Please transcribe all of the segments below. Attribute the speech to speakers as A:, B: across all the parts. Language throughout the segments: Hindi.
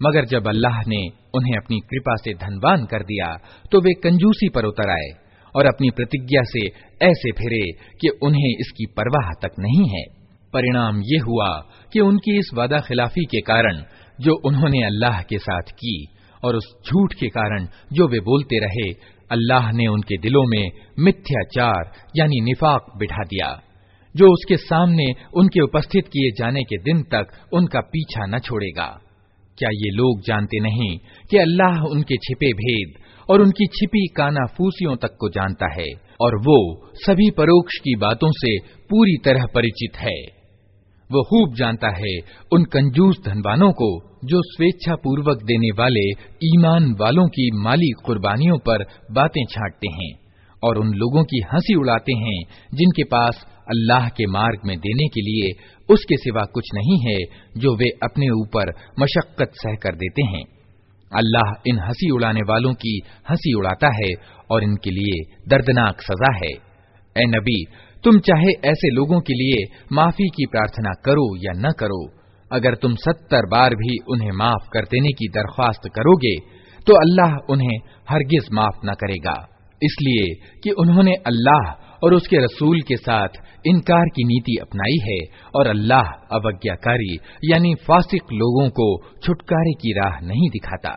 A: मगर जब अल्लाह ने उन्हें अपनी कृपा से धनवान कर दिया तो वे कंजूसी पर उतर आए और अपनी प्रतिज्ञा से ऐसे फिरे कि उन्हें इसकी परवाह तक नहीं है। परिणाम ये हुआ कि उनकी इस वादा खिलाफी के कारण जो उन्होंने अल्लाह के साथ की और उस झूठ के कारण जो वे बोलते रहे, अल्लाह ने उनके दिलों में मिथ्याचार यानी निफाक बिठा दिया, जो उसके सामने उनके उपस्थित किए जाने के दिन तक उनका पीछा न छोड़ेगा। क्या ये लोग जानते नहीं कि अल्लाह उनके छिपे भेद और उनकी छिपी काना फूसियों तक को जानता है और वो सभी परोक्ष की बातों से पूरी तरह परिचित है। वो खूब जानता है उन कंजूस धनवानों को जो स्वेच्छा पूर्वक देने वाले ईमान वालों की माली कुर्बानियों पर बातें छांटते हैं और उन लोगों की हँसी उड़ाते हैं जिनके पास अल्लाह के मार्ग में देने के लिए उसके सिवा कुछ नहीं है जो वे अपने ऊपर मशक्कत सह कर देते हैं। अल्लाह इन हँसी उड़ाने वालों की हँसी उड़ाता है और इनके लिए दर्दनाक सजा है। ए नबी, तुम चाहे ऐसे लोगों के लिए माफ़ी की प्रार्थना करो या न करो। अगर तुम सत्तर बार भी उन्हें माफ़ कर देने की दरख्वास्त करोगे तो अल्लाह उन्हें हरगिज माफ़ न करेगा। इसलिए कि उन्होंने अल्लाह और उसके रसूल के साथ इनकार की नीति अपनाई है और अल्लाह अवज्ञाकारी यानी फासिक लोगों को छुटकारे की राह नहीं दिखाता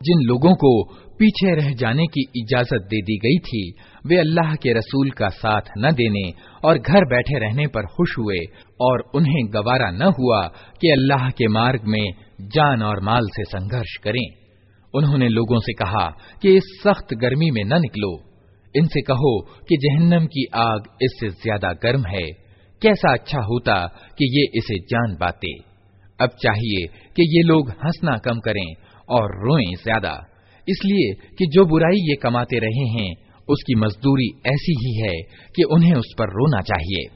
A: जिन लोगों को पीछे रह जाने की इजाज़त दे दी गई थी, वे अल्लाह के रसूल का साथ न देने और घर बैठे रहने पर खुश हुए और उन्हें गवारा न हुआ कि अल्लाह के मार्ग में जान और माल से संघर्ष करें। उन्होंने लोगों से कहा कि इस सख्त गर्मी में न निकलो। इनसे कहो कि जहन्नम की आग इससे ज़्यादा गर्म है। कैसा अच्छा होता कि ये इसे जान पाते अब चाहिए कि ये लोग हंसना कम करें और रोएँ ज़्यादा। इसलिए कि जो बुराई ये कमाते रहे हैं, उसकी मजदूरी ऐसी ही है कि उन्हें उस पर रोना चाहिए।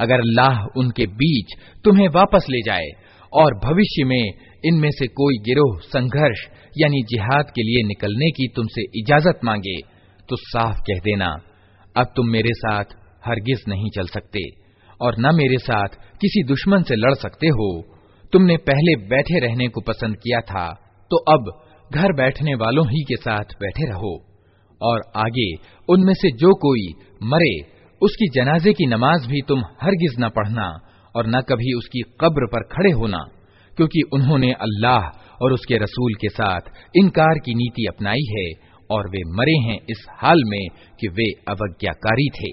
A: अगर अल्लाह उनके बीच तुम्हें वापस ले जाए और भविष्य में इनमें से कोई गिरोह, संघर्ष यानी जिहाद के लिए निकलने की तुमसे इजाज़त मांगे तो साफ़ कह देना, अब तुम मेरे साथ हरगिज नहीं चल सकते और न मेरे साथ किसी दुश्मन से लड़ सकते हो। तुमने पहले बैठे रहने को पसंद किया था तो अब घर बैठने वालों ही के साथ बैठे रहो, और आगे उनमें से जो कोई मरे, उसकी जनाजे की नमाज़ भी तुम हरगिज न पढ़ना और न कभी उसकी कब्र पर खड़े होना, क्योंकि उन्होंने अल्लाह और उसके रसूल के साथ इनकार की नीति अपनाई है और वे मरे हैं इस हाल में कि वे अवज्ञाकारी थे।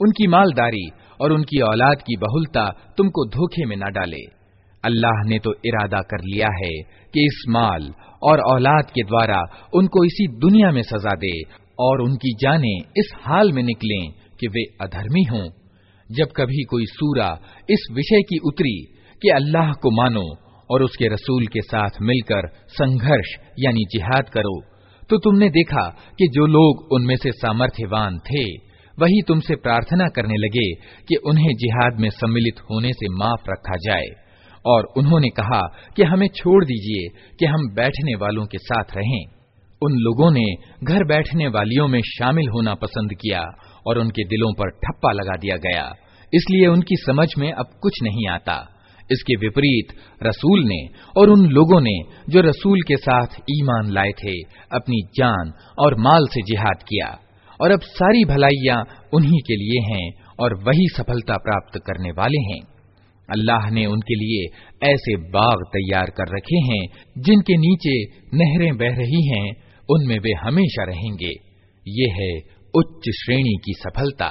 A: उनकी मालदारी और उनकी औलाद की बहुलता तुमको धोखे में न डाले अल्लाह ने तो इरादा कर लिया है कि इस माल और औलाद के द्वारा उनको इसी दुनिया में सजा दे और उनकी जानें इस हाल में निकलें कि वे अधर्मी हों। जब कभी कोई सूरा इस विषय की उतरी कि अल्लाह को मानो और उसके रसूल के साथ मिलकर संघर्ष यानी जिहाद करो तो तुमने देखा कि जो लोग उनमें से सामर्थ्यवान थे, वही तुमसे प्रार्थना करने लगे कि उन्हें जिहाद में सम्मिलित होने से माफ़ रखा जाए। और उन्होंने कहा कि हमें छोड़ दीजिए कि हम बैठने वालों के साथ रहें। उन लोगों ने घर बैठने वालियों में शामिल होना पसंद किया और उनके दिलों पर ठप्पा लगा दिया गया। इसलिए उनकी समझ में अब कुछ नहीं आता। इसके विपरीत, रसूल ने और उन लोगों ने जो रसूल के साथ ईमान लाए थे, अपनी जान और माल से जिहाद किया। और अब सारी भलाइयाँ उन्हीं के लिए हैं और वही सफलता प्राप्त करने वाले हैं। अल्लाह ने उनके लिए ऐसे बाग तैयार कर रखे हैं, जिनके नीचे नहरें बह रही हैं, उनमें वे हमेशा रहेंगे। ये है उच्च श्रेणी की सफलता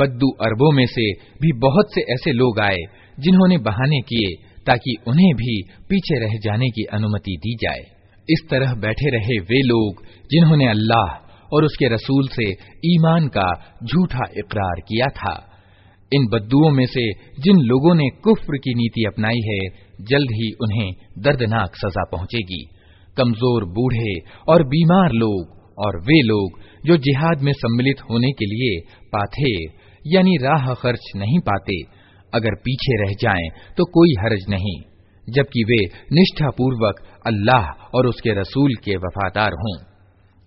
A: बद्दू अरबों में से भी बहुत से ऐसे लोग आए जिन्होंने बहाने किए ताकि उन्हें भी पीछे रह जाने की अनुमति दी जाए इस तरह बैठे रहे वे लोग जिन्होंने अल्लाह और उसके रसूल से ईमान का झूठा इकरार किया था। इन बद्दुओं में से जिन लोगों ने कुफ्र की नीति अपनाई है, जल्द ही उन्हें दर्दनाक सजा पहुंचेगी। कमज़ोर बूढ़े और बीमार लोग और वे लोग जो जिहाद में सम्मिलित होने के लिए पाथेर यानी राह खर्च नहीं पाते, अगर पीछे रह जाएँ तो कोई हर्ज नहीं। जबकि वे निष्ठापूर्वक अल्लाह और उसके रसूल के वफादार हों।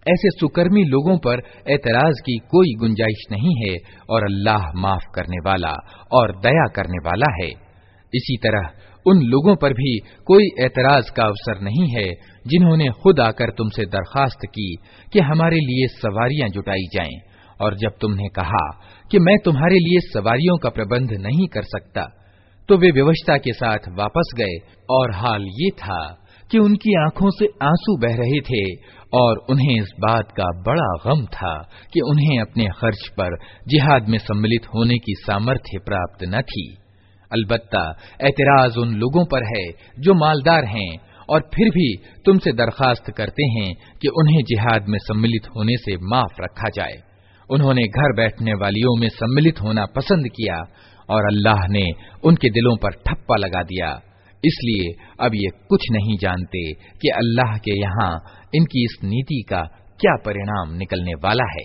A: ऐसे सुकर्मी लोगों पर एतराज़ की कोई गुंजाइश नहीं है और अल्लाह माफ़ करने वाला और दया करने वाला है। इसी तरह उन लोगों पर भी कोई एतराज़ का अवसर नहीं है जिन्होंने खुद आकर तुमसे दरखास्त की कि हमारे लिए सवारियाँ जुटाई जाएँ और जब तुमने कहा कि मैं तुम्हारे लिए सवारियों का प्रबंध नहीं कर सकता तो वे व्यवस्था के साथ वापस गए और हाल ये था कि उनकी आँखों से आँसू बह रहे थे और उन्हें इस बात का बड़ा गम था कि उन्हें अपने खर्च पर जिहाद में सम्मिलित होने की सामर्थ्य प्राप्त न थी। अलबत्ता एतराज़ उन लोगों पर है जो मालदार हैं और फिर भी तुमसे दरखास्त करते हैं कि उन्हें जिहाद में सम्मिलित होने से माफ़ रखा जाए। उन्होंने घर बैठने वालियों में सम्मिलित होना पसंद किया और अल्लाह ने उनके दिलों पर ठप्पा लगा दिया। इसलिए अब ये कुछ नहीं जानते कि अल्लाह के यहाँ इनकी इस नीति का क्या परिणाम निकलने वाला है।